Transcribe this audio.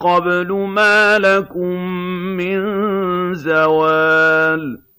قَبْلُ مَا لَكُم مِّن زَوَالٍ